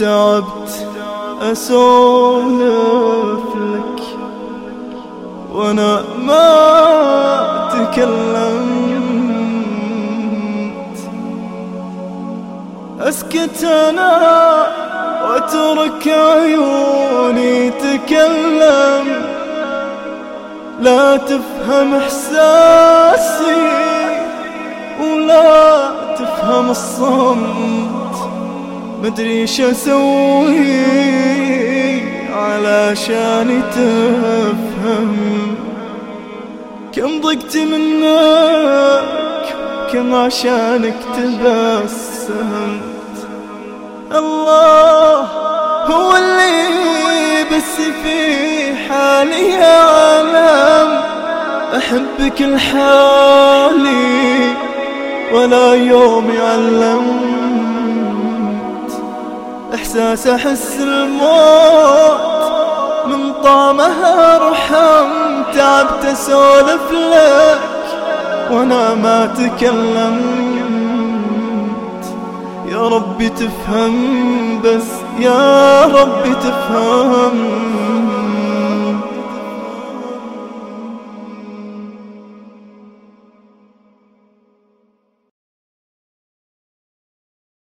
تعبت أسولف لك وأنا ما تكلمت. أسكت أنا وأترك عيوني تكلم. لا تفهم إحساسي ولا تفهم الصمت. مدري شو أسوي علشان تفهم. كم ضقت منك كم عشانك تبسمت الله هو اللي بس في حالي عالم أحبك لحالي ولا يوم علمت إحساس أحس الموت من طعمها رحم تعبت أسولف لك وأنا ما تكلمت. يا ربي تفهم بس يا ربي تفهم.